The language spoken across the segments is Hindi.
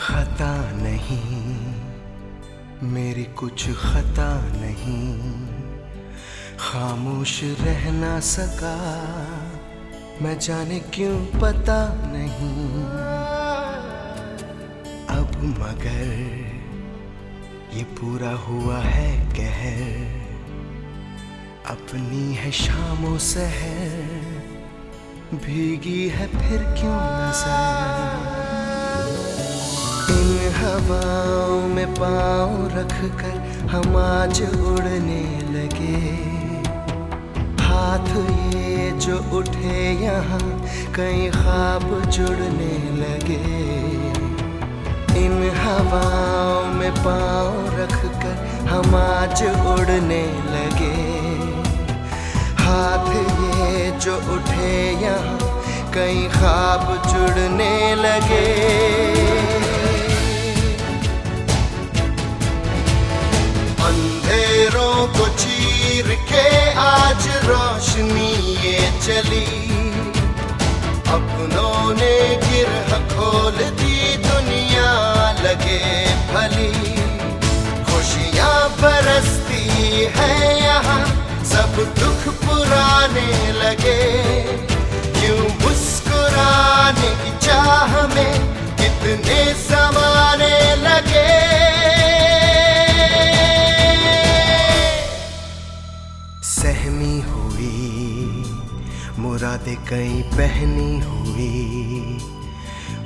खता नहीं। मेरी कुछ खता नहीं। खामोश रह ना सका। मैं जाने क्यों पता नहीं। अब मगर ये पूरा हुआ है कहर। अपनी है शामों सहर। भीगी है फिर क्यों नज़र? इन हवाओं में पाँव रख कर हम आज उड़ने लगे। हाथ ये जो उठे यहाँ कई ख्वाब जुड़ने लगे। इन हवाओं में पाँव रख कर हम आज उड़ने लगे। हाथ ये जो उठे यहाँ कई ख्वाब जुड़ने लगे। ने गिरह खोल दी दुनिया लगे भली। खुशियाँ बरसती है यहाँ, सब दुख पुराने लगे। क्यों मुस्कुराने की चाह में कितने समाने लगे? सहमी हुई, मुरादे कई पहनी हुई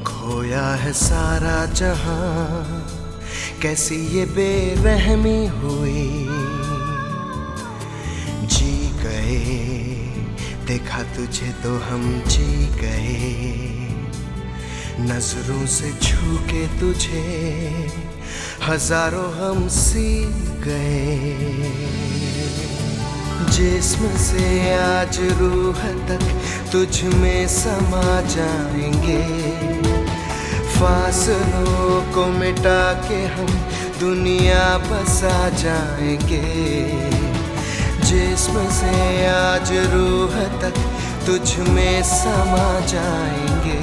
खोया है सारा जहाँ, कैसी ये बेरहमी हुई। जी गए, देखा तुझे तो हम जी गए। नज़रों से छू के तुझे, हज़ारों हम सी गए। जिस्म से आज रूह तक तुझ में समा जाएँगे। फासलों को मिटा के हम दुनिया बसा जाएँगे। जिसम से आज रूह तक तुझ में समा जाएँगे।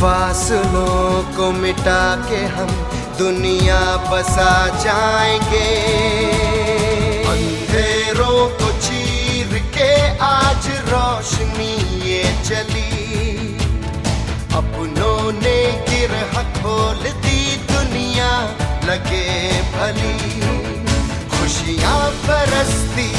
फासलों को मिटा के हम दुनिया बसा जाएँगे। अंधेरों को चीर के आज रोशनी ये चली। अपनों ने गिरह खोल दी दुनिया लगे भली। खुशियाँ बरसती